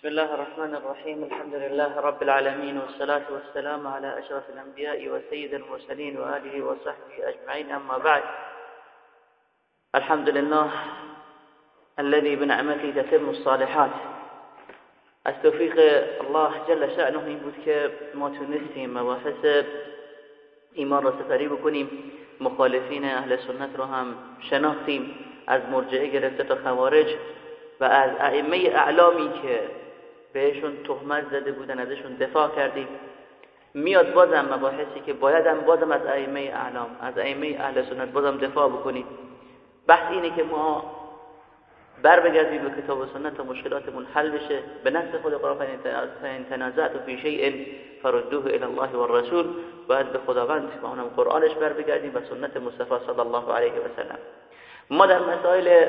بسم الله الرحمن الرحيم. الحمد لله رب العالمين والصلاة والسلام على أشرف الأنبياء وسيد المرسلين وآله وصحبه أجمعين. أما بعد الحمد لله الذي بنعمته تتم الصالحات. از توفیق الله جل شأنه. که ما مباحث ایمان را سفری بکنیم مخالفین أهل سنت رو هم از مرجعه گرفته تا خوارج و از اعلامی که بهشون تهمت زده بودن ازشون دفاع کردیم. میاد بازم مباحثی که باید هم بازم از ائمه اعلام از ائمه اهل سنت بازم دفاع بکنیم. بحث اینه که ما بر بگردیم به کتاب و سنت تا مشکلاتمون حل بشه. به نفس خود قرآن فین تنازعت فی شیء فردوه الى الله و الرسول باید به خداوند و اونم قرآنش بر بگردیم و سنت مصطفی صلی الله علیه و سلم. ما در مسائل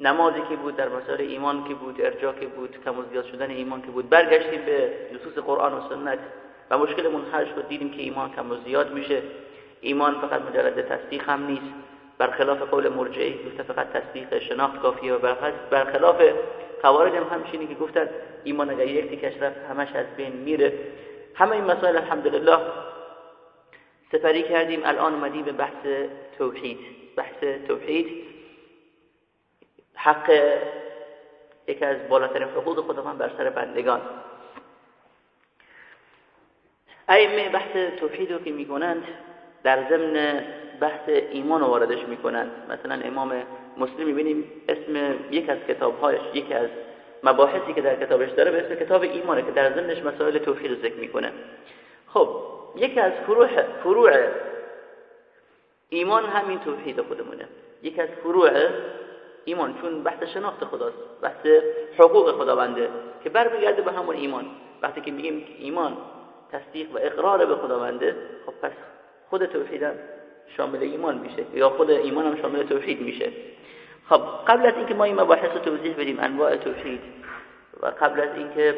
نمازی که بود در مسائل ایمان که بود ارجاع که بود کم و زیاد شدن ایمان که بود. برگشتیم به نصوص قرآن و سنت و مشکلمون حل شد. دیدیم که ایمان کم و زیاد میشه. ایمان فقط مجرد تصدیق هم نیست. برخلاف قول مرجعی گفته فقط تصدیق شناخت کافیه و برخلاف خوارج هم همچینی که گفتن ایمان اگر یک تیکش رفت همش از بین میره. همه این مسائل الحمدلله سپری کردیم. الان اومدیم به بحث توحید. بحث توحید. حق یکی از بالاترین حقوق خداوند بر سر بندگان. ائمه بحث توحید رو که می‌کنند در ضمن بحث ایمان واردش می‌کنند. مثلا امام مسلم می‌بینیم اسم یک از کتابهایش یکی از مباحثی که در کتابش داره به اسم کتاب ایمانه که در ضمنش مسائل توحید رو ذکر می‌کنه. خب یکی از فروع فروع ایمان همین توحید خودمونه. یکی از فروع ایمان چون بحث شناخت خداست بحث حقوق خداونده که برمیگرده به همون ایمان. وقتی که میگیم ایمان تصدیق و اقرار به خداونده خب پس خود توحید هم شامل ایمان میشه یا خود ایمان هم شامل توحید میشه. خب قبل از اینکه ما این مباحث رو توضیح بدیم انواع توحید و قبل از اینکه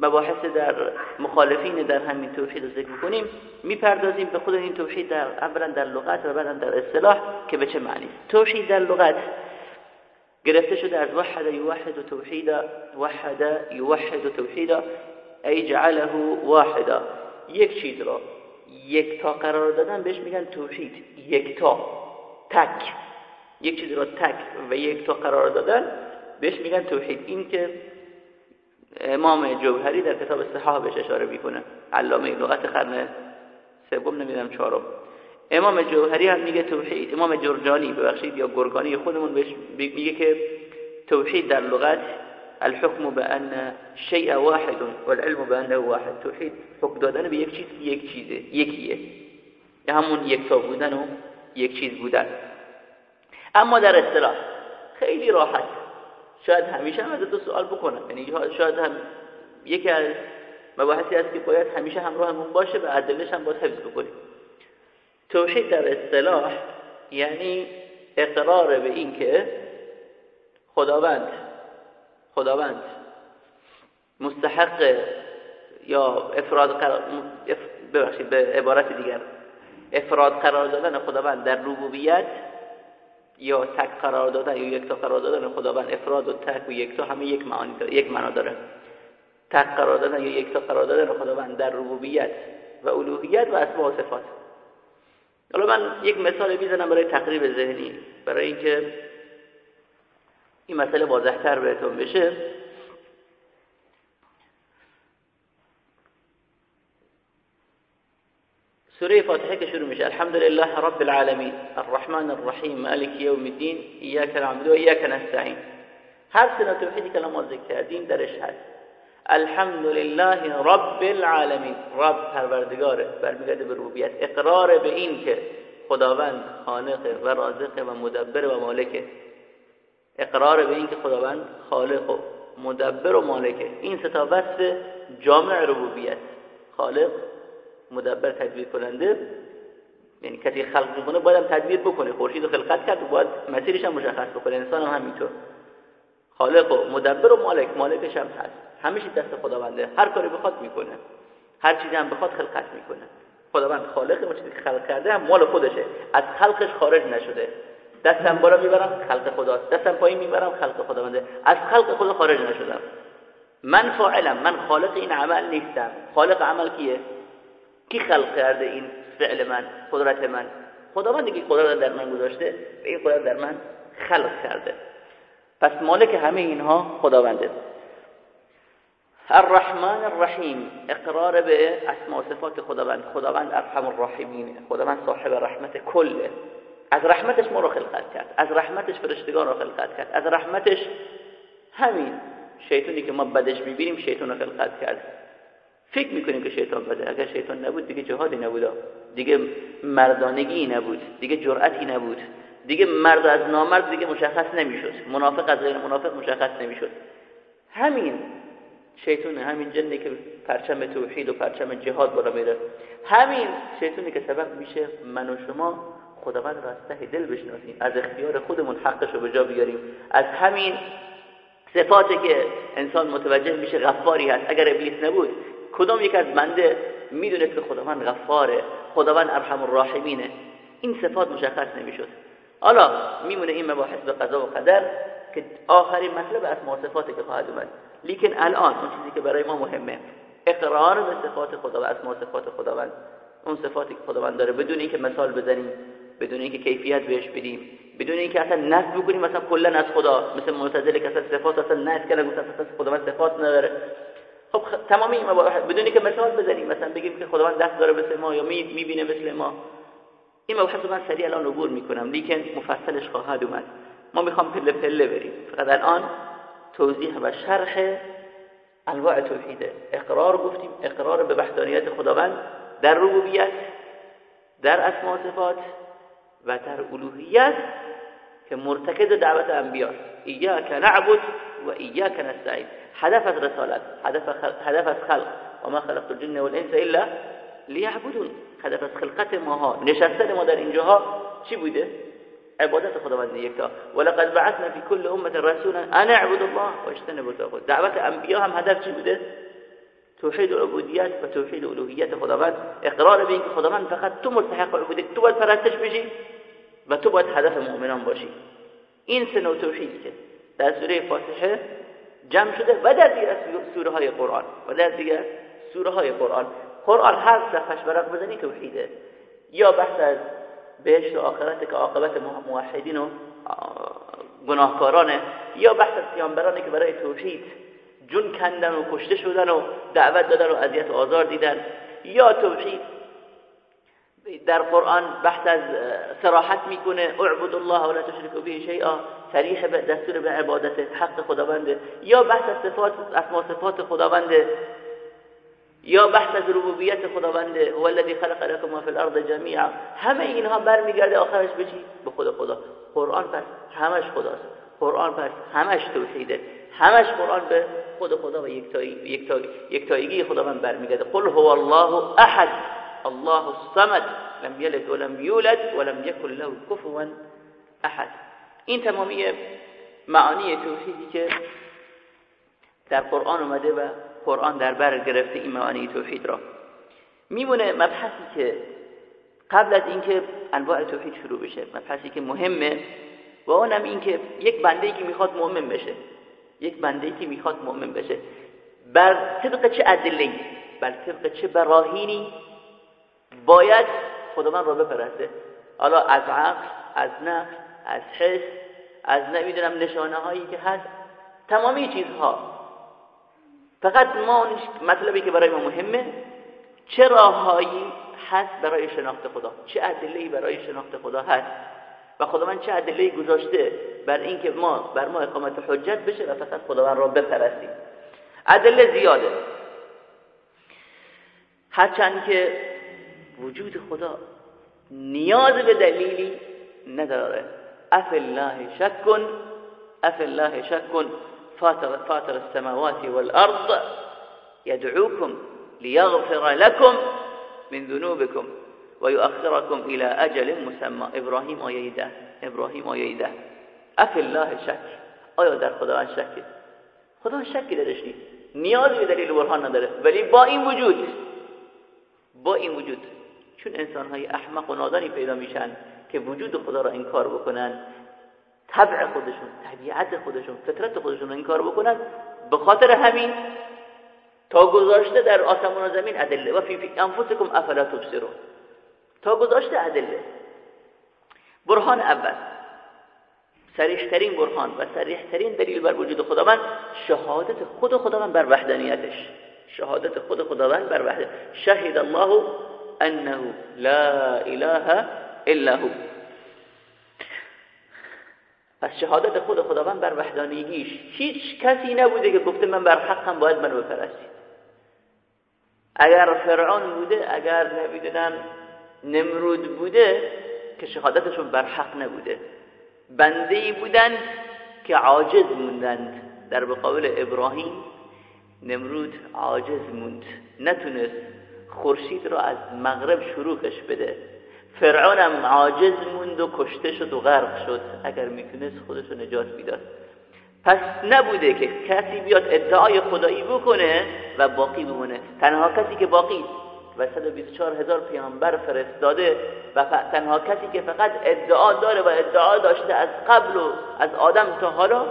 مباحث در مخالفین در همین توحید رو ذکر کنیم می‌پردازیم به خود این توحید در اولا در لغت و بعدا در اصطلاح که به چه معنی توحید در لغت گرفته شده از وحد یوحد و توحید وحد یوحد و توحید ای جعله واحدا یک چیز را یک تا قرار دادن بهش میگن توحید. یک تا. تک. یک چیز را تک و یک تا قرار دادن بهش میگن توحید. این که امام جوهری در کتاب صحاح بهش اشاره می‌کنه. علامه لغت قرن سوم نمی‌دونم چهارم. امام جوهری هم میگه توحید امام جرجانی ببخشید یا گرگانی خودمون بهش میگه که توحید در لغت الحكم بأن شيء واحد والعلم بأنه واحد. توحید حکم دادن به یک چیز یک چیزه یکیه. همون یکتا بودن و یک چیز بودن. اما در اصطلاح خیلی راحت شاید همیشه هم تو سوال بکنم. یعنی شاید هم یکی از مباحثی است که باید همیشه همراهمون باشه و ادلش هم باید حفظ بکنیم. توحید در اصطلاح یعنی اقرار به این که خداوند خداوند مستحق یا افراد قرار ببخشید به عبارت دیگر. افراد قرار دادن خداوند در ربوبیت یا تک قرار دادن یا یکتا قرار دادن خداوند افراد و تک و یکتا همه یک معانی داره یک معنا داره. تک قرار دادن یا یکتا قرار دادن خداوند در ربوبیت و الوهیت و اسماء و صفات. حالا من یک مثال می‌زنم برای تقریب ذهنی برای اینکه این مسئله واضحتر بهتون بشه. سوره فاتحه که شروع میشه. الحمد لله رب العالمین. الرحمن الرحیم. مالک یوم الدین. ایاک نعبد و ایاک نستعین. هر سه توحیدی که ما ذکر کردیم درش هست. الحمد لله رب العالمین. رب پروردگاره برمیگرده به ربوبیت. اقرار به این که خداوند خالق و رازق و مدبر و مالکه اقرار به این که خداوند خالق و مدبر و مالکه این ستا وصف جامع ربوبیت. خالق مدبر تدبیر کننده یعنی کسی خلق می‌کنه باید تدبیر بکنه. خورشید رو خلقت کرد و باید مسیرش هم مشخص بکنه. انسان هم همینطور. خالق و مدبر و مالک. مالکش هم هست. همیشه دست خداونده. هر کاری بخواد می‌کنه. هر چیزی هم بخواد خلقت می‌کنه. خداوند خالق و چیزی خلق کرده هم مال خودشه. از خلقش خارج نشده. دستم بالا می‌برم خلق خداست. دستم پایین می‌برم خلق خداونده. از خلق خدا خارج نشدم. من فاعلم. من خالق این عمل نیستم. خالق عمل کیه؟ کی خلق کرده این فعل من قدرت من؟ خداوند دیگه قدرت در من گذاشته و این قدرت در من خلق کرده. پس مالک همه اینها خداونده. الرحمن الرحیم اقرار به اسماء صفات خداوند. خداوند ارحم الراحمین خداوند صاحب رحمت کله از رحمتش ما رو خلقت کرد از رحمتش فرشتگان رو خلقت کرد از رحمتش همین شیطانی که ما بدش می‌بینیم شیطان رو خلقت کرد. فکر می‌کنیم که شیطان بده. اگر شیطان نبود دیگه جهادی نبود. دیگه مردانگی نبود. دیگه جرأتی نبود. دیگه مرد از نامرد دیگه مشخص نمی‌شد. منافق از غیر منافق مشخص نمی‌شد. همین شیطان همین جنی که پرچم توحید و پرچم جهاد بالا میره. همین شیطانی که سبب میشه من و شما خداوند را از ته دل بشناسیم. از اختیار خودمون حقش رو به جا بیاریم. از همین صفاتی که انسان متوجه میشه غفاری هست. اگر ابلیس نبود کدام یک از بنده می‌دونست که خداوند غفاره خداوند ارحم الراحمینه. این صفات مشخص نمی‌شد. حالا میمونه این مباحث به قضا و قدر که آخرین مطلب از صفاتی که خواهد اومد. لیکن الان اون چیزی که برای ما مهمه اقرار به صفات خدا و اسماء صفات خداوند. اون صفاتی که خداوند داره بدون اینکه مثال بزنیم بدون اینکه کیفیت بهش بدیم بدون اینکه اصلا نفی بکنیم مثلا کلا از خدا مثل معتزله که اصلا صفات اصلا نفی کردن گفتن اصلا خداوند صفات نداره. خب تمامی این بدون اینکه مثال بزنیم مثلا بگیم که خداوند دست داره مثل ما یا می‌بینه مثل ما. این مباحث من سریع الان عبور می‌کنم. لیکن مفصلش خواهد اومد. ما می‌خوام پله پله بریم. فقط الان توضیح و شرح انواع توحیده. اقرار گفتیم. اقرار به وحدانیت خداوند در ربوبیت در اسماء صفات و در الوهیت که مرتکز دعوت انبیاء ایاک نعبد و ایاک نستعین. هدف رسالت هدف, هدف از خلق. و ما خلقت الجن والانس الا لیعبدون هدف از خلقت ماها نشستن ما در اینجاها چی بوده؟ عبادت خداوند یکتا. ولقد بعثنا في كل امه رسولا ان اعبدوا الله واجتنبوا الطاغوت. دعوت انبیا هم هدف چی بوده؟ توحید العبودیت و توحید الوهیت خداوند. اقرار به اینکه خداوند فقط تو مستحق عبودیت تو باید پرستش بشی و تو باید هدف مؤمنان باشی. این سه نوع توحید که در سوره فاتحه جمع شده و در دیگر سوره های قرآن. و در دیگر سوره های قرآن. قرآن هر صفحش برق بزنی توحیده. یا بحث از بهشت و آخرت که عاقبت موحدین و گناهکارانه یا بحث از پیامبرانی که برای توحید جون کندن و کشته شدن و دعوت دادن و اذیت و آزار دیدن. یا توحید در قرآن بحث از سراحت می‌کنه. اعبد الله ولا تشركوا به شیئا. صریح به دستور به عبادت حق خداونده. یا بحث از صفات اسما صفات خداونده. یا بحث از ربوبیت خداونده. هو الذي خلق لكم ما في الارض جميعا همه اینها برمیگرده آخرش به چی؟ به خود خدا. قرآن پس همش خداست. قرآن پس همش توحیده. همش قرآن به خود خدا و یکتایگی خداوند برمیگرده. قل هو الله احد. الله الصمد لم یلد ولم یولد ولم یکن له کفوا احد این تمامی معانی توحیدی که در قرآن اومده و قرآن در بر گرفته این معانی توحید را. میمونه مبحثی که قبل از اینکه انواع توحید شروع بشه مبحثی که مهمه و اونم این که یک بنده که می‌خواد مؤمن بشه. یک بنده که می‌خواد مؤمن بشه. بر طبق چه ادله بر طبق چه براهینی؟ باید خداوند را بپرسته. حالا از عقل از نفس از حس از نمی‌دونم نشانه هایی که هست تمامی چیزها. فقط ما مطلبی که برای ما مهمه چه راههایی هست برای شناخت خدا؟ چه ادله‌ای برای شناخت خدا هست؟ و خداوند چه ادله‌ای گذاشته بر اینکه ما بر ما اقامت حجت بشه و فقط خداوند را بپرستیم؟ ادله زیاده. هرچند که وجود خدا نیاز به دلیلی نداره. اف الله شک اف الله شک فاطر, فاطر السماوات والأرض يدعوكم ليغفر لكم من ذنوبكم ويؤخركم إلى أجل مسمى. ابراهیم آیه ده ابراهیم آیه ده. اف الله شک آیا در خدا شک؟ خدا شکی درش نیست. نیازی به دلیل برهان نداره. ولی با این وجود با این وجود چون انسان های احمق و نادانی پیدا میشن که وجود خدا را انکار بکنن طبع خودشون طبیعت خودشون فطرت خودشون رو انکار بکنن به خاطر همین تا گذاشته در آسمان و زمین ادله. و فی, فی انفسکم افلا تبصرون. تا گذاشته ادله. برهان اول. سریحترین برهان و سریحترین دلیل بر وجود خداوند شهادت خود خداوند بر وحدانیتش. شهادت خود خداوند بر وحده شهد الله انه لا اله الا هو. پس شهادت خود خداوند بر وحدانیگیش هیچ کسی نبوده که گفته من بر حقم باید منو بپرستید. اگر فرعون بوده اگر نمی‌دونم نمرود بوده که شهادتشون بر حق نبوده. بنده ای بودند که عاجز موندند. در مقابل ابراهیم نمرود عاجز موند. نتونست خورشید را از مغرب شروعش بده. فرعونم عاجز موند و کشته شد و غرق شد. اگر می‌تونست خودش رو نجات می‌داد. پس نبوده که کسی بیاد ادعای خدایی بکنه و باقی بمونه. تنها کسی که باقی و 124 هزار پیامبر فرستاده و تنها کسی که فقط ادعا داره و ادعا داشته از قبل و از آدم تا حالا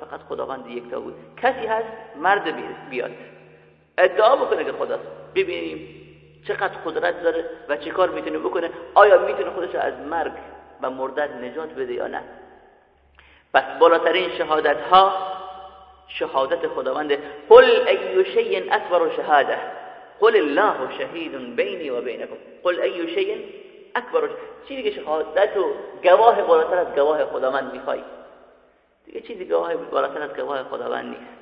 فقط خداوند تا بود. کسی هست مرد بیاد. ادعا بکنه که خداست. ببینیم چقدر قدرت داره و چه کار می‌تونه بکنه آیا می‌تونه خودش از مرگ و مردن نجات بده یا نه؟ پس بالاترین شهادت ها شهادت خداوند. قل ای شیء اکبر شهاده قل الله شهید بینی و بینکم. قل ای شیء اکبر. چیزی که شهادت و گواه بالاتر از گواه خداوند می‌خوای. دیگه چیزی گواه بالاتر از گواه خداوند نیست.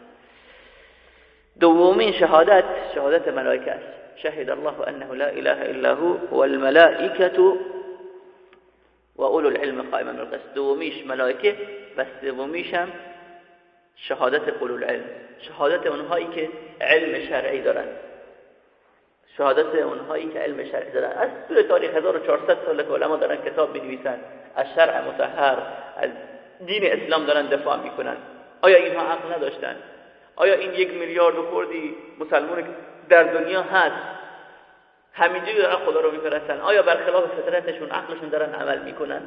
دومین شهادت شهادت ملائکه است. شهد الله انه لا اله الا هو والملائکه و اولو العلم قائما بالقسط. دومیش ملائکه و سومیش هم شهادت اولو العلم. شهادت اونهایی که علم شرعی دارن. شهادت اونهایی که علم شرعی دارن. از طول تاریخ 1400 سال که علما دارن کتاب بنویسن از شرع متحر از دین اسلام دارن دفاع می‌کنن. آیا اینها عقل نداشتن؟ آیا این یک میلیارد خوردی مسلمان در دنیا هست. همینجوری دارن خدا رو میپرستن آیا برخلاف فطرتشون عقلشون دارن عمل می‌کنن؟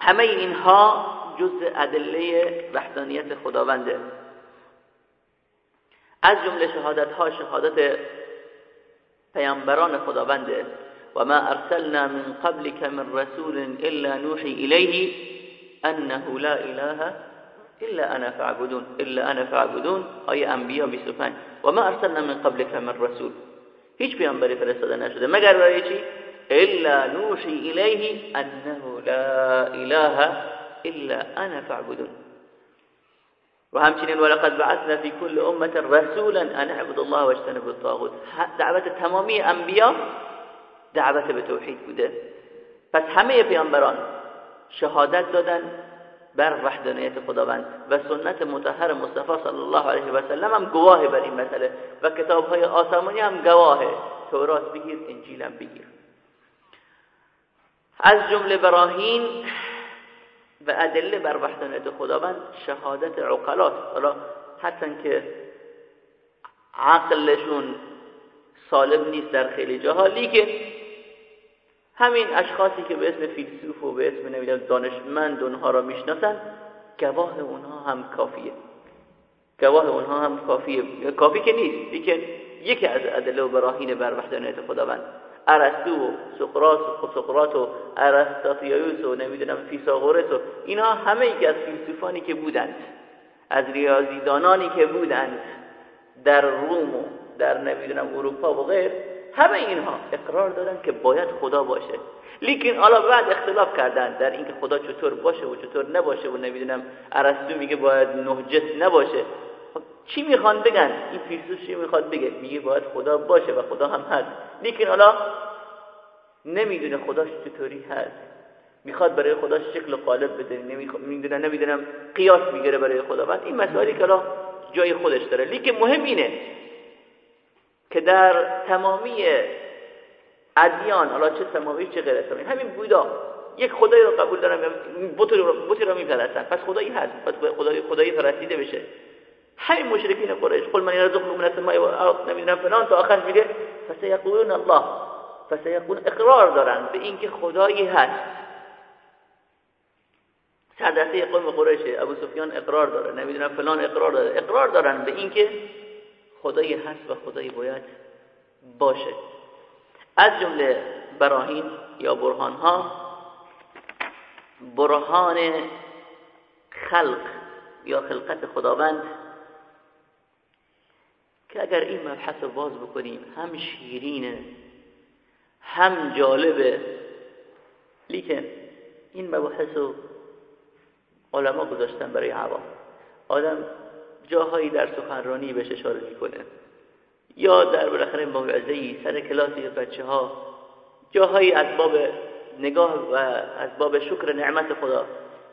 همه اینها جز ادله وحدانیت خداونده. از جمله شهادت ها شهادت پیامبران خداونده. و ما ارسلنا من قبلك من رسول الا نوحي اليه انه لا اله الا انا فاعبدون الا انا فاعبدون آیه انبیا 25 و ما ارسلنا من قبلك من رسول. هیچ پیامبری فرستاده نشده مگر برای چی؟ الا نوحي اليه انه لا اله الا انا فاعبدون. و همچنین ولقد بعثنا في كل امه رسولا ان اعبدوا الله واجتنبوا الطاغوت. دعوت تمامی انبیا دعوت به توحید بوده. پس همه پیامبران شهادت دادن بر وحدانیت خداوند و سنت متحر مصطفی صلی الله علیه و سلم هم گواه بر این مسئله و کتاب های آسمانی هم گواهه. تورات بگیر انجیل هم بگیر. از جمله براهین و ادله بر وحدانیت خداوند شهادت عقلات. حالا هستن که عقلشون سالم نیست در خیلی جاها لیکن همین اشخاصی که به اسم فیلسوف و به اسم نمی‌دونم دانشمند اونها را می‌شناسن گواه اونها هم کافیه. گواه اونها هم کافیه. کافی که نیست. لیکن یکی از ادله و براهین بر وحدانیت خداوند. ارسطو و سقراط و سقراط و ارسطاطیوس و نمی‌دونم فیثاغورس و اینها همه یکی از فیلسوفانی که بودند. از ریاضیدانانی که بودند در روم و در نمی‌دونم اروپا و غیر همه اینها اقرار دارن که باید خدا باشه. لیکن حالا بعد اختلاف کردن در اینکه خدا چطور باشه و چطور نباشه و نمی‌دونم ارسطو میگه باید نه نباشه. خب چی می‌خوان بگن؟ این فیلسوف چی می‌خواد بگه؟ میگه باید خدا باشه و خدا هم هست. لیکن حالا نمی‌دونه خداش چطوری هست. می‌خواد برای خدا شکل قالب بده. نمی‌دونه نمی‌دونم قیاس می‌گیره برای خدا. بعد این مسائلی که حالا جای خودش داره. لیکن مهم اینه که در تمامی ادیان حالا چه سماوی چه غیر سماوی همین بودا یک خدایی رو قبول دارن بوتی رو بوتی رو میپرستن. پس خدایی هست. پس خدایی خدایی پرستیده بشه. همین مشرکین قریش قل من یرزقكم من السماء والارض نمی‌دونم فلان. تا آخر میگه فسيقولون الله. فسیقون اقرار دارن به اینکه خدایی هست. سردسته قوم قریش ابو سفیان اقرار داره. نمی‌دونم فلان اقرار داره. اقرار دارن به اینکه خدایی هست و خدایی باید باشه. از جمله براهین یا برهان ها برهان خلق یا خلقت خداوند که اگر این مبحث رو باز بکنیم هم شیرینه هم جالبه لیکن این مبحث رو علما گذاشتن برای عوام. آدم جاهایی در سخنرانی بهش اشاره می‌کنه. یا در بالاخره موعظه ای سر کلاس بچه ها جاهایی از باب نگاه و از باب شکر نعمت خدا.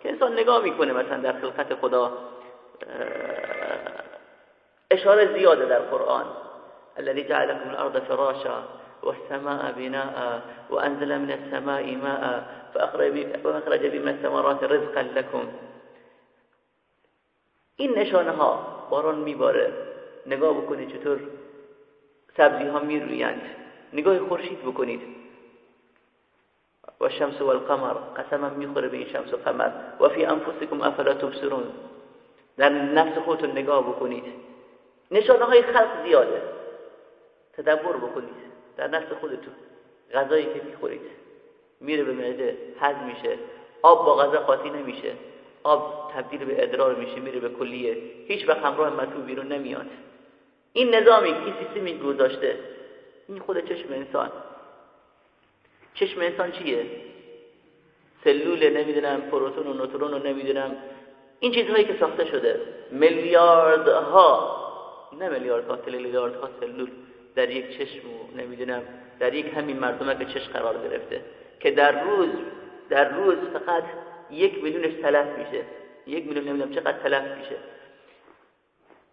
که انسان نگاه می‌کنه مثلا در خلقت خدا. اشاره زیاده در قرآن. الذي جعل لكم الارض فراشا والسماء بناء وانزل من السماء ماء فاخرج به من الثمرات رزقا لكم. این نشانه ها باران میباره. نگاه بکنید چطور سبزی ها میرویند. نگاه خورشید بکنید. و شمس و القمر قسما می‌خوره به این شمس و قمر. و فی انفسکم افلا تبصرون. در نفس خودتون نگاه بکنید. نشانه های خلق زیاده. تدبر بکنید. در نفس خودتون غذایی که می‌خورید. میره به معده هضم میشه. آب با غذا قاطی نمیشه. آب تبدیل به ادرار میشه میره به کلیه. هیچ وقت همراه مطلوب بیرون نمیاد. این نظامی این سیستمی گذاشته این خود چشم انسان. چشم انسان چیه؟ سلول نمی‌دونم پروتون و نوترون و نمی‌دونم. این چیزهایی که ساخته شده. میلیاردها نه میلیاردها تریلیاردها سلول در یک چشم و نمی‌دونم در یک همین مردمه که چشم قرار گرفته. که در روز در روز فقط یک میلیونش تلف میشه. یک میلیون نمی‌دونم چقدر تلف میشه.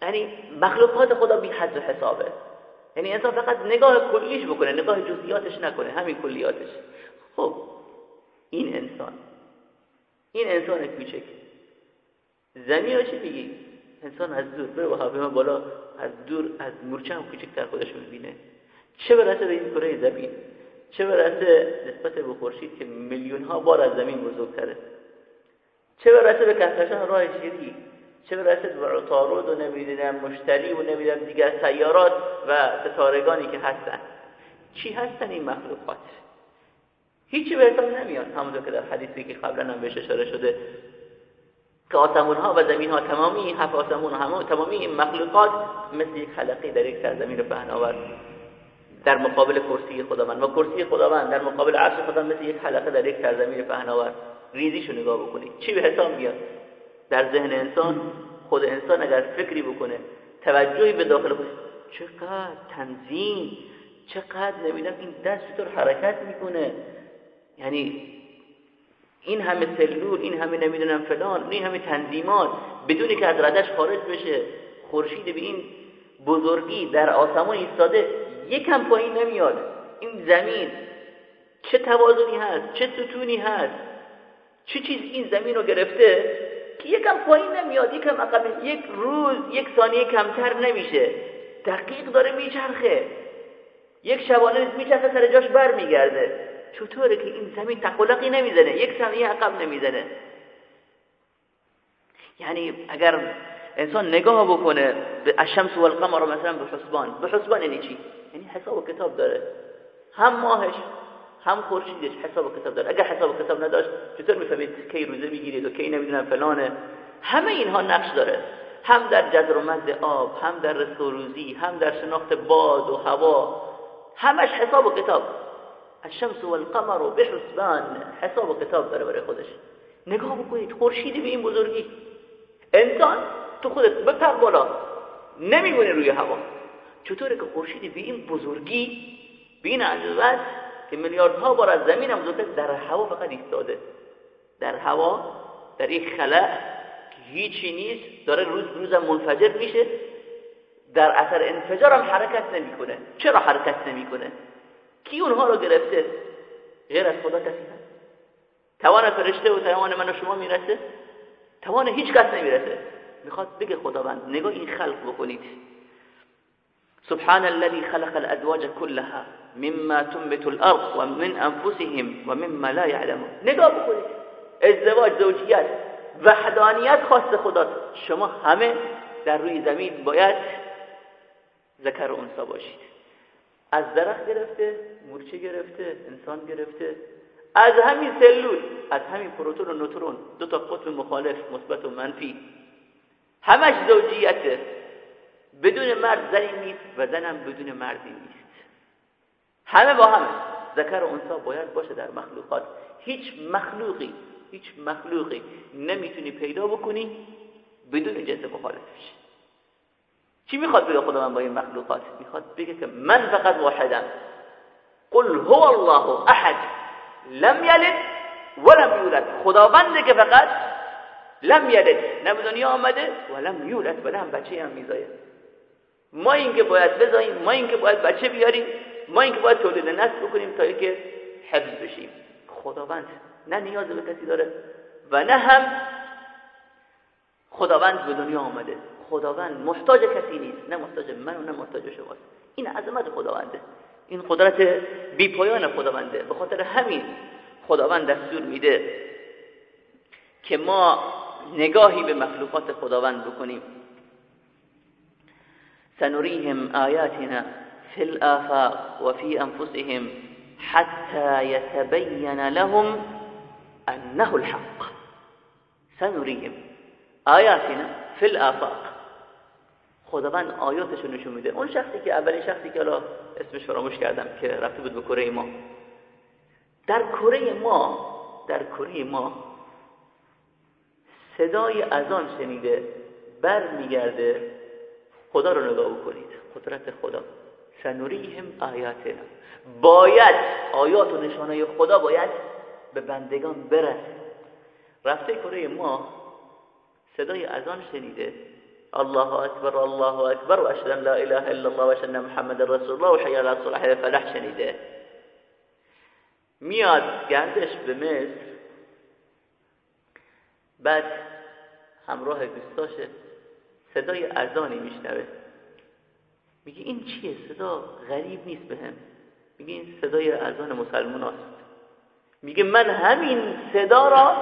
یعنی مخلوقات خدا بی حد و حسابه. یعنی انسان فقط نگاه کلیش بکنه نگاه جزئیاتش نکنه همین کلیاتش. خب این انسان. این انسان کوچک. زمین چی بگی انسان از دور بره با هواپیما بالا از دور از مورچه هم کوچکتر خودش می‌بینه چه برسه به این کره زمین؟ چه برسه نسبت به خورشید که میلیون ها بار از زمین بزرگتره؟ چه برسه به کهکشان راه شیری؟ چه برسه به عطارد و نمی‌دونم مشتری و نمی‌دونم دیگر سیارات و ستارگانی که هستن. چی هستن این مخلوقات؟ هیچی به حساب نمیاد. همونطور که در حدیثی که قبلا هم بهش اشاره شده که آسمون ها و زمین ها تمامی هفت آسمون و تمامی این مخلوقات مثل یک حلقه در یک سرزمین رو پهن آورد. در مقابل کرسی خداوند. و کرسی خداوند در مقابل عرش خداوند مثل یک حلقه در یک سرزمین پهن آورد. ریزیشو نگاه بکنید چی به حساب میاد؟ در ذهن انسان خود انسان اگر فکری بکنه توجهی به داخل خودش چقدر تنظیم چقدر نمی‌دونم این دست چطور حرکت می‌کنه. یعنی این همه سلول این همه نمی‌دونم فلان این همه تنظیمات بدونی که از ردش خارج بشه. خورشید به این بزرگی در آسمان ایستاده یکم پایین نمیاد. این زمین چه توازنی هست؟ چه ستونی هست؟ چه چیز این زمین رو گرفته که یکم پایین نمیاد یکم عقب یک روز یک ثانیه کمتر نمیشه. دقیق داره میچرخه. یک شبانه میچرخه سر جاش بر میگرده چطوره که این زمین تقلقی نمی‌زنه؟ یک ثانیه عقب نمی‌زنه. یعنی اگر انسان نگاه بکنه به الشمس و القمر مثلا به حسبان. به حسبان یعنی چی؟ یعنی حساب و کتاب داره. هم ماهش هم خورشیدش حساب و کتاب داره. اگر حساب و کتاب نداشت چطور می‌فهمید کی روزه می‌گیرید و کی نمی‌دونم فلانه؟ همه اینها نقش داره. هم در جذر و مد آب هم در رزق و روزی هم در شناخت باد و هوا. همش حساب و کتاب. الشمس و القمر و بحسبان. حساب و کتاب داره برای خودش. نگاه بکنید خورشید به این بزرگی. انسان تو خودت بپر بالا. نمیمونه روی هوا. چطوره که خورشید به این بزرگی به این عظمت که میلیاردها بار از زمین هم بزرگتر در هوا فقط ایستاده. در هوا در یک که هیچی نیست داره روز روزم منفجر میشه. در اثر انفجار هم حرکت نمی‌کنه. چرا حرکت نمی‌کنه؟ کی اونها رو گرفته؟ غیر از خدا کسی هست توان فرشته و توان من و شما می‌رسه؟ توان هیچ کس نمی‌رسه. می‌خواد بگه خداوند نگاه این خلق بکنید. سبحان الذي خلق الازواج كلها. مما تنبت الارض و من انفسهم و لا يعلمون. نگاه بکنید. ازدواج زوجیت وحدانیت خواست خدا شما همه در روی زمین باید ذکر و انثا باشید. از درخت گرفته مورچه گرفته انسان گرفته. از همین سلول از همین پروتون و نوترون. دو تا قطب مخالف مثبت و منفی. همش زوجیته. بدون مرد زنی نیست و زنم بدون مردی نیست. همه با همه. ذکر و انثا باید باشه در مخلوقات. هیچ مخلوقی هیچ مخلوقی نمی‌تونی پیدا بکنی بدون جنس مخالفش چی می‌خواد بگه خدا من با این مخلوقات؟ می‌خواد بگه که من فقط واحدم. قل هو الله احد. لم یلد ولم یولد. خداونده که فقط لم یلد. نه به دنیا آمده و لم یولد. ولی هم بچه هم میزایه. ما اینکه باید بزاییم ما اینکه باید بچه بیاریم. ما اینکه باید تولید نسل بکنیم تا اینکه حفظ بشیم. خداوند نه نیاز به کسی داره و نه هم خداوند به دنیا آمده. خداوند محتاج کسی نیست نه محتاج من و نه محتاج شماست. این عظمت خداونده. این قدرت بی پایان خداونده. به خاطر همین خداوند دستور میده که ما نگاهی به مخلوقات خداوند بکنیم. سنريهم آياتنا في الآفاق وفي أنفسهم حتى يتبين لهم أنه الحق. سنريهم. آياتنا في الآفاق. خداوند آیاتش نشون میده. اون شخصی که اولین شخصی که الان اسمش فراموش کردم که رفته بود به کره ما. در کره ما در کره ما صدای اذان شنیده بر میگرده خدا رو نگاه بکنید. قدرت خدا. سنوریهم آیاتنا باید آیات و نشانه خدا باید به بندگان برسه. رفته کره ما صدای اذان شنیده. الله اکبر الله اکبر و اشهد لا اله الا الله و اشهد محمد رسول الله و حی علی الصلاح فلاح شنیده. میاد گردش به مصر. بعد همراه دوستاشه صدای اذانی میشنوه. میگه این چیه؟ صدا غریب نیست به هم. میگه این صدای اذان مسلمان هست میگه من همین صدا را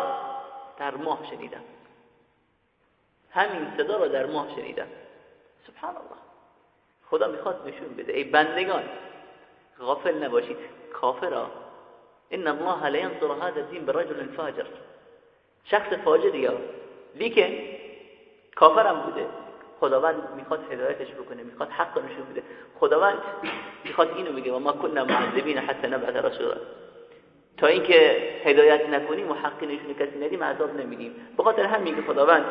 در ماه شنیدم. همین صدا را در ماه شنیدم. سبحان الله خدا می‌خواد نشون بده. ای بندگان غافل نباشید. کافرا. ان الله لا ينصر هذا الدين برجل فاجر. شخص فاجری ها لیکن کافرم بوده. خداوند می‌خواد هدایتش بکنه می‌خواد حق نشون بده. خداوند می‌خواد اینو میگه و ما کننا معذبین حتی نبعث رسولا. تا اینکه هدایت نکنیم و حقی نشون کسی ندیم عذاب نمیدیم به خاطر همین که خداوند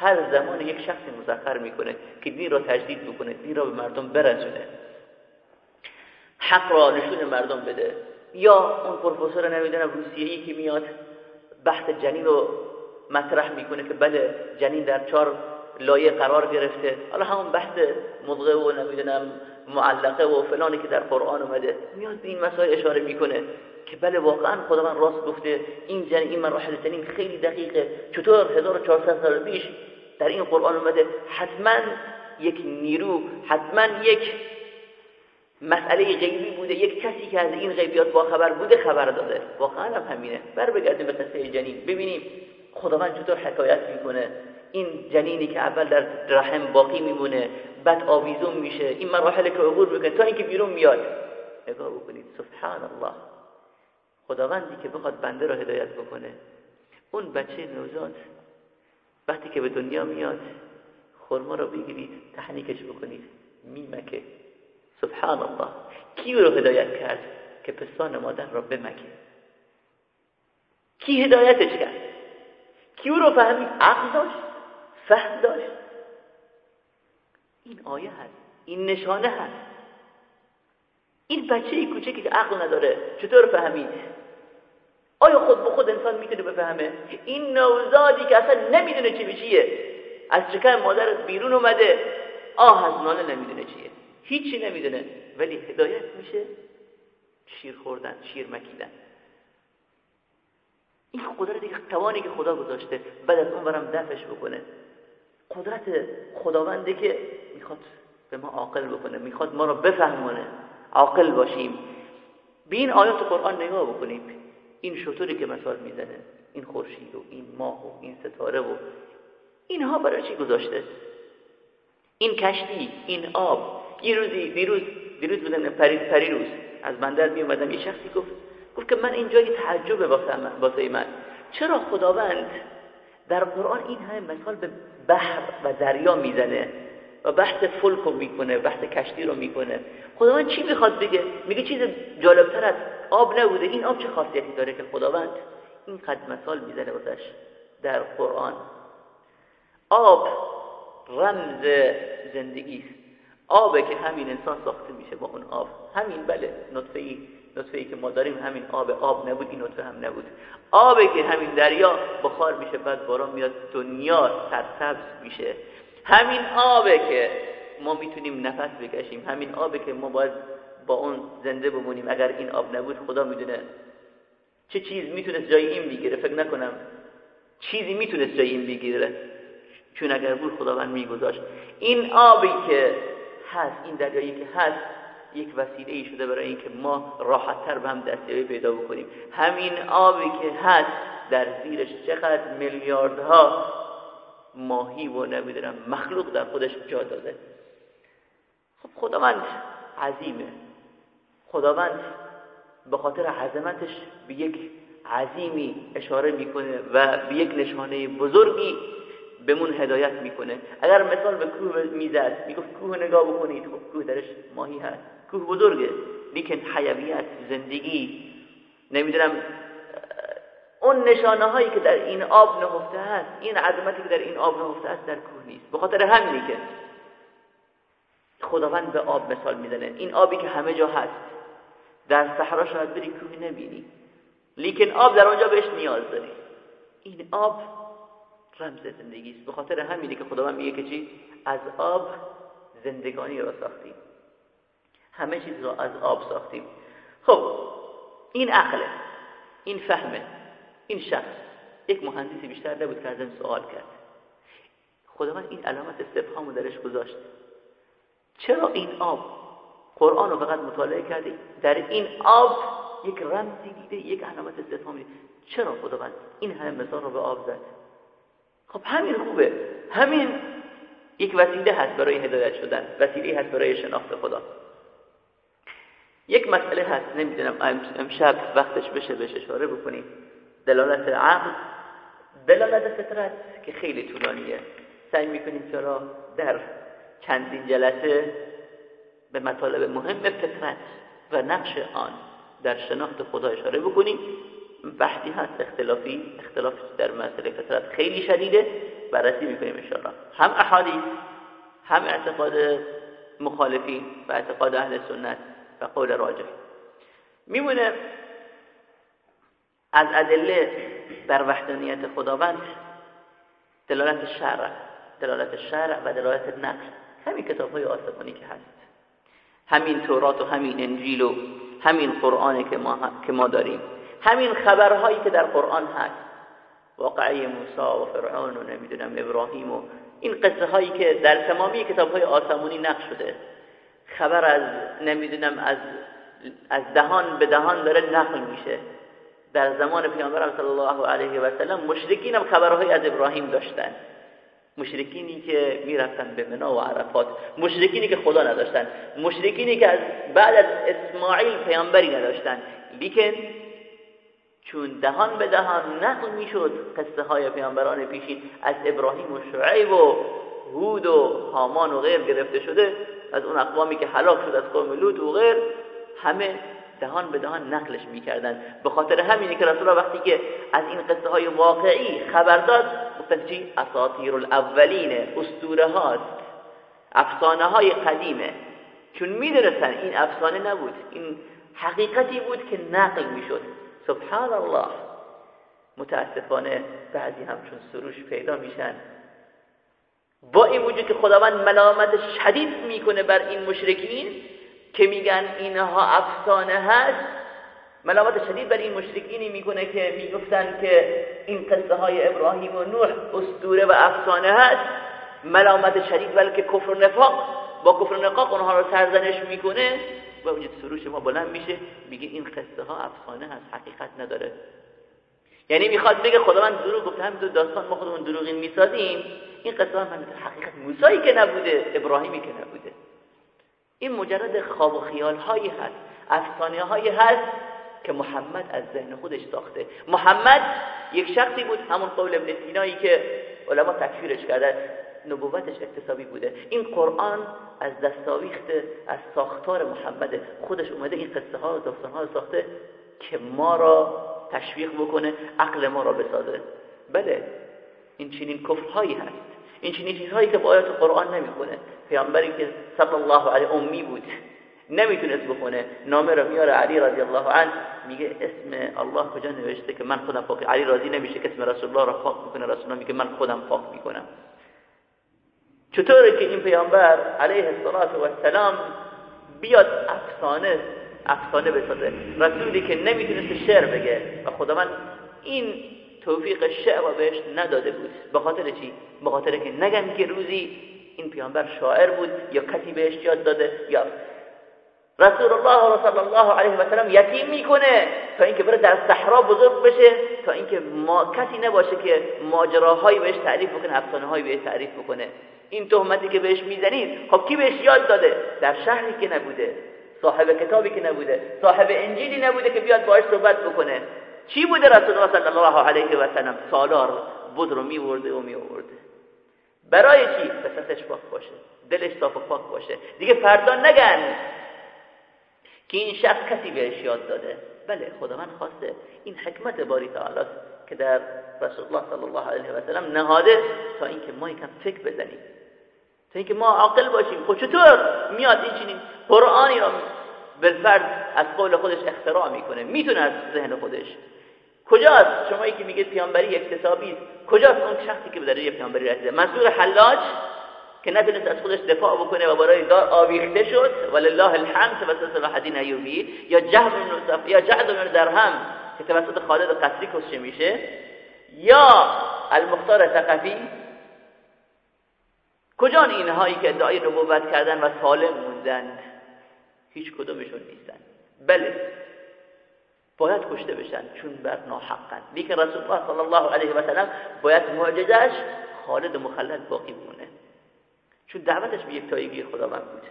هر زمان یک شخصی مسخر می‌کنه که دین را تجدید بکنه دین را به مردم برسونه حق را نشون مردم بده. یا اون پروفسور نمی‌دونم روسیه‌ای که میاد بحث جنین رو مطرح می‌کنه که بله جنین در چهار لایه قرار گرفته. حالا همون بحث مضغه و نمی‌دونم معلقه و فلانی که در قرآن اومده. میاد به این مسائل اشاره می‌کنه که بله واقعا خداوند راست گفته. این جن این مراحل سنین خیلی دقیقه. چطور؟ 1400 سال پیش در این قرآن اومده. حتما یک نیرو حتما یک مسئله غیبی بوده. یک کسی که از این غیبیات با خبر بوده خبر داده. واقعا هم همینه. بر بگردیم به قصه جنین. ببینیم خداوند چطور حکایت می‌کنه. این جنینی که اول در رحم باقی میمونه بعد آویزون میشه. این مراحل که عبور می‌کنه تا اینکه بیرون میاد. نگاه بکنید. سبحان الله خداوندی که بخواد بنده را هدایت بکنه. اون بچه نوزاد وقتی که به دنیا میاد خورما را بگیرید تحنیکش بکنید. میمکه. سبحان الله کی رو هدایت کرد؟ که پستان مادر را بمکه. کی هدایتش کرد؟ کی رو فهمید؟ عقل داشت. فهم داشت این آیه هست این نشانه هست. این بچه کوچکی که عقل نداره چطور فهمید آیا خود به خود انسان می‌تونه بفهمه؟ این نوزادی که اصلا نمی‌دونه چی بچیه از شکم مادر بیرون اومده آه از ناله نمی‌دونه چیه. هیچی نمی‌دونه ولی هدایت میشه. شیر خوردن شیر مکیدن. این قدرتی توانی که خدا گذاشته بعد از اون برم دفش بکنه. قدرت خداونده که می‌خواد به ما عاقل بکنه می‌خواد ما رو بفهمونه. عاقل باشیم. به این آیات قرآن نگاه بکنیم. این شطوری که مثال می‌زنه این خورشید و این ماه و این ستاره و اینها برای چی گذاشته؟ این کشتی این آب. یه روزی دیروز دیروز بودم پری پری روز از بندر می اومدم یه شخصی گفت گفت که من اینجا یه تعجب واسه من. چرا خداوند در قرآن این همه مثال به بحر و دریا می‌زنه و بحث فلک رو می‌کنه بحث کشتی رو می‌کنه. خداوند چی می‌خواد بگه؟ میگه چیز جالبتر از آب نبوده. این آب چه خاصیتی داره که خداوند این قد مثال می‌زنه واسش در قرآن؟ آب رمز زندگی است. آبه که همین انسان ساخته میشه با اون آب. همین بله نطفه ای نطفه ای که ما داریم همین آب آب نبود این نطفه هم نبود. آبه که همین دریا بخار میشه بعد باران میاد دنیا سرسبز میشه. همین آبه که ما می‌تونیم نفس بکشیم همین آبه که ما باید با اون زنده بمونیم. اگر این آب نبود خدا می‌دونه چه چیز می‌تونست جای این بگیره. فکر نکنم چیزی می‌تونست جای این بگیره. چون اگر بود خداوند میگذاشت. این آبی که هست این دریایی که هست یک وسیله ای شده برای اینکه ما راحتتر به هم دستیابی پیدا بکنیم. همین آبی که هست در زیرش چقدر میلیاردها ماهی و نمی‌دونم مخلوق در خودش جا داده. خب خداوند عظیمه. خداوند به خاطر عظمتش به یک عظیمی اشاره می‌کنه و به یک نشانه بزرگی بهمون هدایت می‌کنه. اگر مثال به کوه می‌زد می‌گفت کوه نگاه بکنید خب کوه درش ماهی هست. کوه بزرگه. لیکن حیویت زندگی نمی‌دونم اون نشانه هایی که در این آب نهفته هست این عظمتی که در این آب نهفته هست در کوه نیست. به خاطر همینی که خداوند به آب مثال می‌زنه. این آبی که همه جا هست در صحرا شاید بری کوهی نبینی. لیکن آب در آنجا بهش نیاز داری. این آب رمز زندگی است. به خاطر همینه که خداوند میگه که چی؟ از آب زندگانی را ساختیم همه چیز را از آب ساختیم. خب این عقله این فهمه این شخص یک مهندسی بیشتر نبود که ازم سوال کرد. خداوند این علامت استفهامو درش گذاشت. چرا این آب؟ قرآن رو فقط مطالعه کردی؟ در این آب یک رمزی دیده یک علامت استفهامی چرا خداوند این همه مثال رو به آب زد؟ خب همین خوبه. همین یک وسیله هست برای هدایت شدن. وسیله هست برای شناخت خدا. یک مسئله هست نمی‌دونم امشب وقتش بشه بهش اشاره بکنیم. دلالت عقل دلالت فطرت که خیلی طولانیه. سعی می‌کنیم چرا در چندین جلسه به مطالب مهم فطرت و نقش آن در شناخت خدا اشاره بکنیم. بحثی هست اختلافی اختلاف در مسئله فطرت خیلی شدیده بررسی می‌کنیم انشاءالله. هم احادیث هم اعتقاد مخالفین و اعتقاد اهل سنت و قول راجح میمونه از ادله بر وحدانیت خداوند دلالت شرع دلالت شرع و دلالت نقل. همین کتاب های آسمانی که هست. همین تورات و همین انجیل و همین قرآنی که ما, که ما داریم. همین خبرهایی که در قرآن هست. واقعی موسی و فرعون و نمی‌دونم ابراهیم و این قصه هایی که در تمامی کتاب های آسمانی نقش شده. خبر از نمی‌دونم از از دهان به دهان داره نقل میشه. در زمان پیامبر صلی الله علیه و سلم مشرکین هم خبرهای از ابراهیم داشتن. مشرکینی که می‌رفتن به منا و عرفات. مشرکینی که خدا نداشتن. مشرکینی که از بعد از اسماعیل پیامبری نداشتن. لیکن چون دهان به دهان نقل می‌شد قصه های پیامبران پیشین از ابراهیم و شعیب و هود و هامان و غیر گرفته شده از اون اقوامی که هلاک شد از قوم لوط و غیر همه دهان به دهان نقلش می‌کردن. به خاطر همینی که رسول وقتی که از این قصه های واقعی خبر داد گفتن چی؟ اساطیر الاولین اسطوره هاست افسانه های قدیمه. چون می‌دونستن این افسانه نبود این حقیقتی بود که نقل می‌شد. سبحان الله. متاسفانه بعضی همچون سروش پیدا میشن. با این وجود که خداوند ملامت شدید می‌کنه بر این مشرکین که میگن اینها افسانه هست ملامت شدید بر این مشرکینی می‌کنه که می‌گفتن که این قصه های ابراهیم و نوح اسطوره و افسانه هست. ملامت شدید بلکه کفر نفاق. با کفر نفاق اونها رو سرزنش می‌کنه و اونجا سروش ما بلند میشه میگه این قصه ها افسانه هست حقیقت نداره. یعنی می‌خواد بگه خداوند دروغ گفته هم دو داستان ما خودمون دروغین می‌سازیم. این قصه هم حقیقت موسایی که نبوده ابراهیمی که نبوده. این مجرد خواب و خیال هایی هست افسانه هایی هست که محمد از ذهن خودش ساخته. محمد یک شخصی بود همون قول ابن سینایی که علما تکفیرش کردن نبوتش اکتسابی بوده. این قرآن از دستاویخت از ساختار محمد. خودش اومده این قصه ها و داستان ها ساخته که ما را تشویق بکنه عقل ما را بسازه. بله این چنین کفرهایی هست. این چنین چیزهایی که با آیات قرآن نمی‌خونه. پیامبری که صلی الله علیه امی بود نمی‌تونست بخونه. نامه رو میاره علی رضی الله عنه میگه اسم الله کجا نوشته که من خودم پاک علی راضی نمیشه که اسم رسول الله را پاک می‌کنه. رسول الله میگه من خودم پاک می‌کنم. چطوره که این پیامبر علیه السلام بیاد افسانه افسانه بسازه؟ رسولی که نمی‌تونست شعر بگه. و خدا من این توفیق شعر را بهش نداده بود. به خاطر چی؟ به خاطر که نگن که روزی این پیامبر شاعر بود یا کسی بهش یاد داده یا رسول الله صلی الله علیه و سلم یتیم می‌کنه تا اینکه بره در صحرا بزرگ بشه تا اینکه ما کسی نباشه که ماجراهایی بهش تعریف بکنه افسانه هایی بهش تعریف بکنه. این تهمتی که بهش می‌زنید خب کی بهش یاد داده؟ در شهری که نبوده صاحب کتابی که نبوده صاحب انجیلی نبوده که بیاد باهاش صحبت بکنه. چی بوده رسول الله صلی الله علیه و سلم سالار بود رو میورده و میورده برای چی؟ قصصش پاک باشه دلش صاف و پاک باشه. دیگه فردا نگن که این شخص کسی بهش یاد داده. بله خدا من خواسته. این حکمت باری تعالی که در رسول الله صلی الله علیه و سلم نهاده تا اینکه ما یکم فکر بزنیم. تا اینکه ما عاقل باشیم. خب چطور؟ میاد این چنین قرآنی را بالفرد از قول خودش اختراع می‌کنه. می‌تونه از ذهن خودش. کجاست؟ شما که میگید پیامبری اکتسابی است. کجاست اون شخصی که به درجه پیامبری رسیده؟ منظور حلاج که نتونست از خودش دفاع بکنه و برای دار آویخته شد. ولله الحمد توسط حدین ایوبی. یا جهد بن یا جعد بن درهم که توسط خالد قصری کشته میشه. یا المختار ثقفی. کجان اینهایی که ادعای نبوت کردن و سالم موندند هیچ کدومشون نیستن. بله. باید کشته بشن چون بر ناحقن. لیکن رسول الله صلی الله علیه و سلم باید معجزش خالد مخلد باقی مونه چون دعوتش به یک تایگی خداوند بود.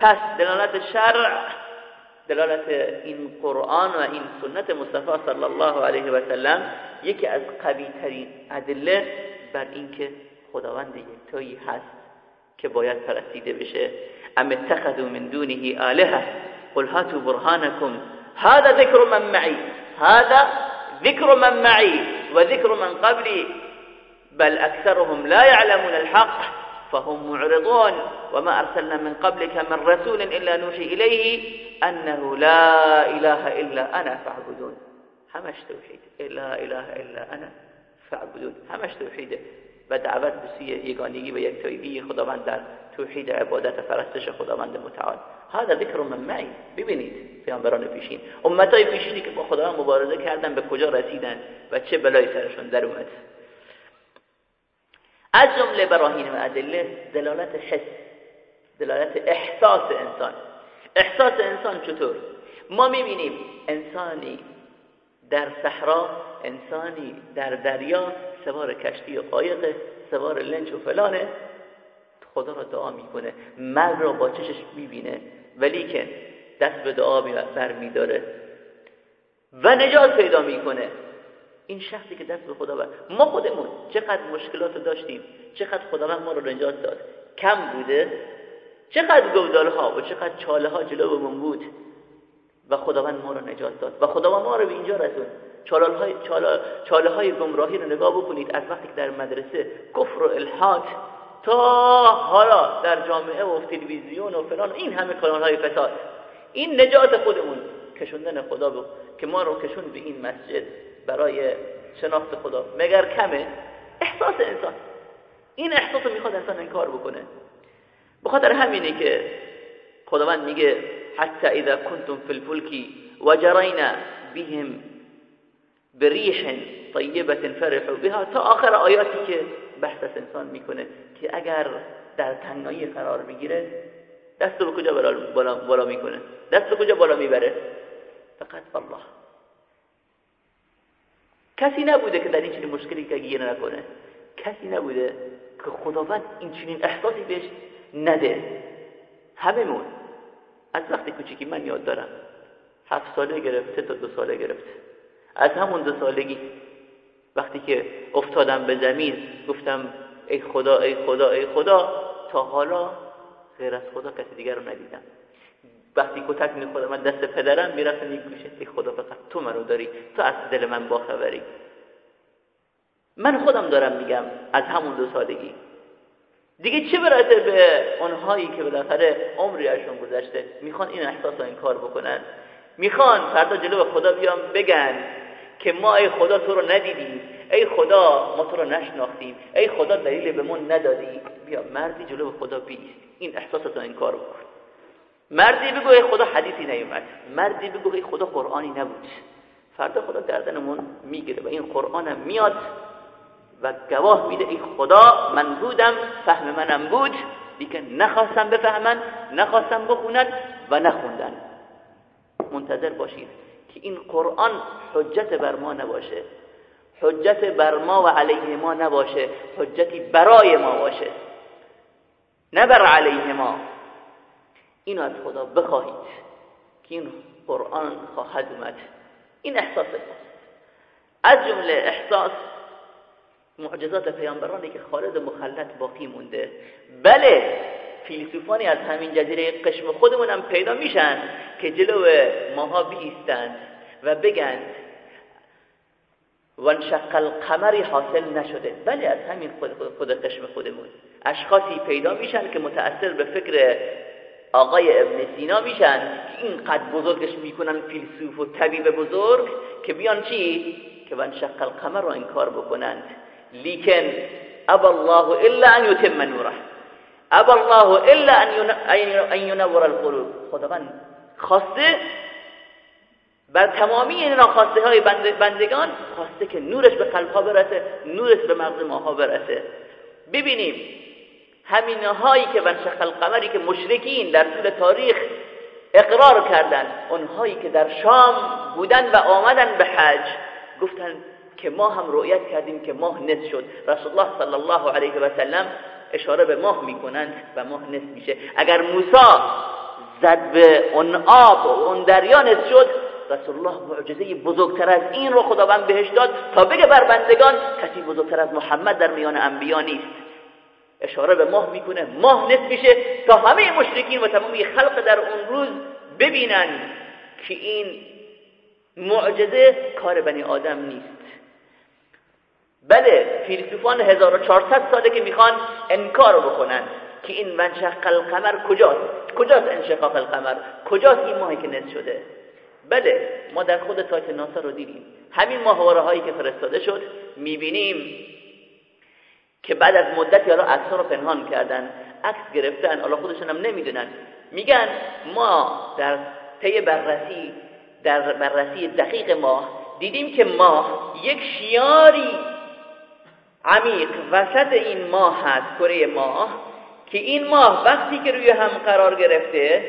پس دلالت شرع دلالت این قرآن و این سنت مصطفی صلی الله علیه و سلم یکی از قوی ترین ادله بر اینکه خداوند یکتایی هست که باید پرستیده بشه. ام اتخذوا من دونه آلهه قل هاتوا برهانكم. هذا ذكر من معي. هذا ذكر من معي وذكر من قبلي. بل أكثرهم لا يعلمون الحق فهم معرضون. وما أرسلنا من قبلك من رسول إلا نوحي إليه أنه لا إله إلا أنا فاعبدون. همش توحيد. لا إله إلا أنا فاعبدون. همش توحيده و دعوت به سوی یگانگی و در توحید عبادت پرستش خداوند متعال. هذا ذکر من معی. ببینید پیامبران پیشین. امتای پیشینی که با خداوند مبارزه کردن به کجا رسیدن و چه بلایی سرشون در اومد. از جمله براهین و ادله دلالت حس دلالت احساس انسان. احساس انسان چطور؟ ما می‌بینیم انسانی در صحرا انسانی در دریا سوار کشتی و قایق سوار لنچ و فلانه. خدا را دعا می‌کنه. مرد را با چشش می‌بینه. ولی که دست به دعا بر میداره و نجات پیدا می‌کنه این شخصی که دست به خدا بر ما خودمون چقدر مشکلات داشتیم چقدر خداوند ما رو نجات داد. کم بوده چقدر گودال ها و چقدر چاله ها جلومون بود و خداوند ما رو نجات داد. و خداوند ما رو به اینجا رسوند چاله های, چاله های گمراهی رو نگاه بکنید. از وقتی که در مدرسه کفر و الحاد تا حالا در جامعه و تلویزیون و فلان این همه کانال های فساد. این نجات خودمون کشوندن خدا بود که ما رو کشون به این مسجد برای شناخت خدا. مگر کمه؟ احساس انسان. این احساس رو می‌خواد انسان انکار بکنه. بخاطر همینه که خداوند میگه حتی اذا کنتم فی الفلک وجرینا بهم بریح طیبت فرحوا بها. تا آخر آیاتی که بحث انسان می‌کنه که اگر در تنگایی قرار می‌گیره دست به کجا بالا, بالا می‌کنه؟ دست به کجا بالا می‌بره؟ فقط الله. کسی نبوده که در این چنین مشکلی که گیر نکنه. کسی نبوده که خداوند این چنین احساسی بهش نده. هممون. از وقتی کوچیکی من یاد دارم. هفت ساله گرفته تا دو ساله گرفته. از همون دو سالگی وقتی که افتادم به زمین گفتم ای خدا ای خدا ای خدا. تا حالا غیر از خدا کسی دیگر رو ندیدم. وقتی کتک میخوردم من دست پدرم می‌رفتم میگوشه ای خدا فقط تو منو داری تو از دل من باخبری. من خودم دارم میگم از همون دو سالگی دیگه چه برسه به اونهایی که بالاخره عمری ازشون گذشته؟ می‌خوان این احساس این کار بکنن. می‌خوان فردا جلو خدا بیان بگن که ما ای خدا تو رو ندیدیم ای خدا ما تو رو نشناختیم ای خدا دلیل به من ندادی. بیا مردی جلو خدا بیست. این احساس این کار بکن. مردی بگو ای خدا حدیثی نیومد. مردی بگو ای خدا قرآنی نبود. فردا خدا دردنمون می‌گیره و این قرآنم میاد و گواه میده ای خدا من بودم فهم منم بود. دیگه نخواستم بفهمن نخواستم بخونن و نخوندن. منتظر باشید. که این قرآن حجت بر ما نباشه. حجت بر ما و علیه ما نباشه. حجتی برای ما باشه. نه بر علیه ما. اینو از خدا بخواهید که این قرآن خواهد اومد. این احساس از جمله احساس معجزات پیامبرانی که خالد مخلط باقی مونده. بله فیلسوفانی از همین جزیره قشم خودمون هم پیدا میشن که جلو ماها بیستند و بگن وانشق القمری حاصل نشده. بله از همین خود, خود قشم خودمون. اشخاصی پیدا میشن که متأثر به فکر آقای ابن سینا میشن. که اینقدر بزرگش می‌کنن فیلسوف و طبیب بزرگ که بیان چی؟ که وانشق القمر رو این کار بکنند. لیکن ابا الله الا ان یتم نوره. ابا الله الا ان ینور القلوب. خداوند خواسته بر تمامی این ناخواسته های بندگان خواسته که نورش به قلبها برسه نورش به مغز ماها برسه. ببینیم همین هایی که ونشق القمری که مشرکین در طول تاریخ اقرار کردند اونهایی که در شام بودن و آمدن به حج گفتن که ما هم رؤیت کردیم که ماه نصف شد. رسول الله صلی الله علیه و سلم اشاره به ماه می‌کنند و ماه نصف میشه. اگر موسی زد به اون آب و اون دریا نصف شد رسول الله معجزه بزرگتر از این رو خداوند بهش داد تا بگه بر بندگان کسی بزرگتر از محمد در میان انبیا نیست. اشاره به ماه می‌کنه. ماه نصف میشه تا همه مشرکین و تمامی خلق در اون روز ببینن که این معجزه کار بنی آدم نیست. بله فیلسوفان 1400 ساله که می‌خوان انکار بکنن که این منشق القمر کجاست؟ کجاست انشقاق القمر کجاست این ماهی که نصف شده؟ بله ما در خود سایت ناسا رو دیدیم. همین ماهواره هایی که فرستاده شد می‌بینیم که بعد از مدتی حالا عکس رو پنهان کردن عکس گرفتن حالا خودشون هم نمی‌دونن. میگن ما در طی بررسی در بررسی دقیق ماه دیدیم که ماه یک شیاری عمیق وسط این ماه هست کره ماه که این ماه وقتی که روی هم قرار گرفته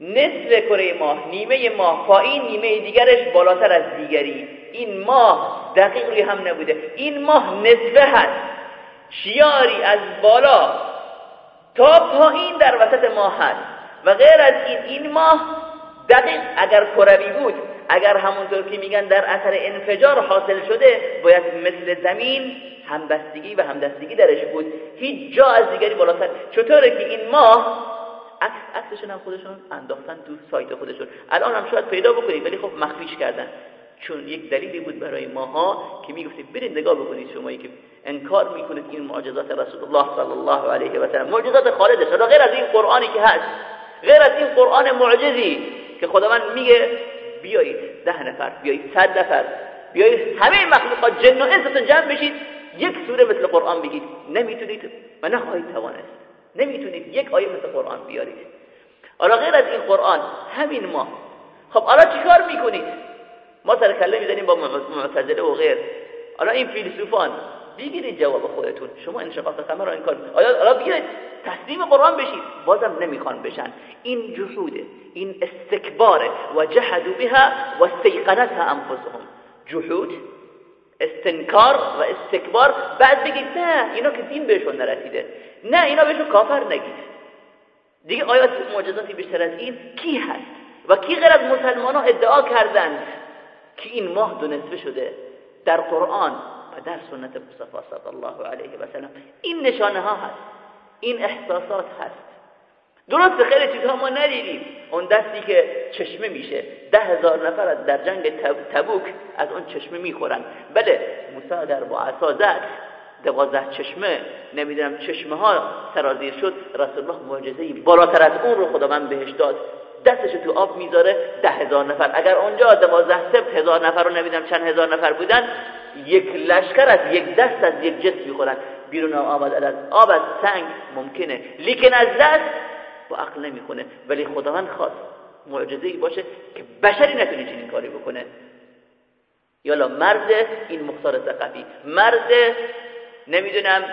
نصف کره ماه نیمه ماه پایین نیمه دیگرش بالاتر از دیگری. این ماه دقیق روی هم نبوده. این ماه نصفه هست. شیاری از بالا تا پایین در وسط ماه هست. و غیر از این این ماه دقیق اگر کروی بود اگر همونطور که میگن در اثر انفجار حاصل شده باید مثل زمین همبستگی و همدستگی درش بود. هیچ جا از دیگری بالاتر. چطوره که این ماه عکس عکسشون هم خودشون انداختن تو سایت خودشون. الان هم شاید پیدا بکنید ولی خب مخفیش کردن. چون یک دلیلی بود برای ماها که می‌گفتید برید نگاه بکنید شمایی که انکار می‌کنید این معجزات رسول الله صلی الله علیه و سلم. معجزات خالده شده غیر از این قرآنی که هست. غیر از این قرآن معجزی که خداوند میگه بیایید ده نفر بیایید صد نفر بیایید همه مخلوقات جن و انستون جمع بشید. یک سوره مثل قرآن بگید. نمی‌تونید و نخواهید توانست. نمی‌تونید یک آیه مثل قرآن بیارید. حالا غیر از این قرآن همین ما. خب حالا چیکار می‌کنید؟ ما سر کله می‌زنیم با معتزله و غیر. حالا این فیلسوفان بگیرید جواب خودتون. شما انشقاق قمر را انکار آیا الان بیاید تسلیم قرآن بشید؟ بازم نمی‌خوان بشن. این جحوده این استکباره. و جحدوا بها و استيقنتها انفسهم. جحود استنکار و استکبار. بعد بگید نه اینا که دین بهشون نرسیده. نه اینا بهشون کافر نگید. دیگه آیات معجزاتی بیشتر از این کی هست؟ و کی غیر از مسلمان ها ادعا کردند؟ که این ماه دو نصفه شده؟ در قرآن. در سنت مصطفی صلی الله علیه و سلم. این نشانه ها هست. این احساسات هست. درست خیلی چیزها ما ندیدیم. اون دستی که چشمه میشه ده هزار نفر از در جنگ تبوک از اون چشمه می‌خورن. بله موسی در با عصا زد. دوازده چشمه نمی‌دونم چشمه ها سرازیر شد. رسول الله معجزه بالاتر از اون رو خداوند بهش داد. دستش تو آب می‌ذاره ده هزار نفر. اگر اونجا دوازده سبت هزار نفر رو نمی‌دونم چند هزار نفر بودن یک لشکر از یک دست از یک جسم می‌خورن بیرون آمد از آب از سنگ ممکنه. لیکن از دست با عقل نمی‌خونه. ولی خداوند خواست معجزه باشه که بشری نتونه چنین کاری بکنه. یالا مرد این مختار ثقفی. مرد نمی‌دونم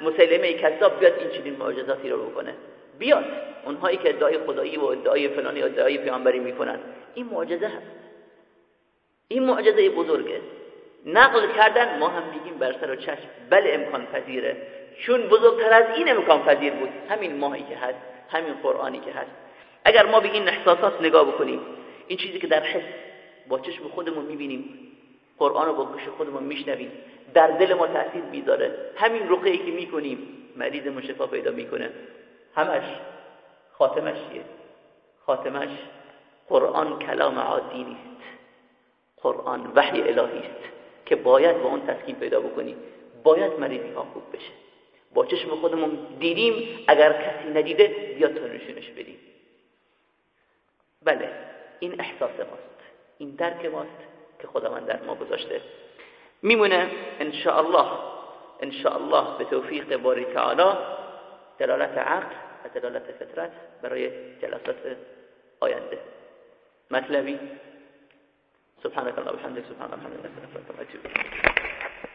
مسلمه کذاب بیاد این چنین معجزاتی رو بکنه. بیاد. اونهایی که ادعای خدایی و ادعای فلانی و ادعای پیامبری می‌کنن. این معجزه هست. این معجزه بزرگه. نقل کردن ما هم میگیم بر سر و چشم. بله امکان پذیره. چون بزرگتر از این امکان پذیر بود. همین ماهی که هست همین قرآنی که هست. اگر ما به این احساسات نگاه بکنیم این چیزی که در حس با چشم خودمون می‌بینیم قرآن رو با گوش خودمون میشنویم در دل ما تاثیر می‌ذاره. همین رقیه که می‌کنیم مریض شفا پیدا می‌کنه. همش خاتمش چیه؟ خاتمش قرآن کلام عادی نیست. قرآن وحی الهی است. که باید با اون تسکین پیدا بکنی. باید مریضی ها خوب بشه. با چشم خودمون دیدیم اگر کسی ندیده بیاد تو نشونش بدیم. بله این احساس ماست. این درک ماست که خداوند در ما گذاشته. میمونه انشاءالله انشاءالله به توفیق باری تعالی دلالت عقل و دلالت فطرت برای جلسات آینده. مطلبی؟ سبحانك اللهم وبحمدك سبحان الله وبحمدك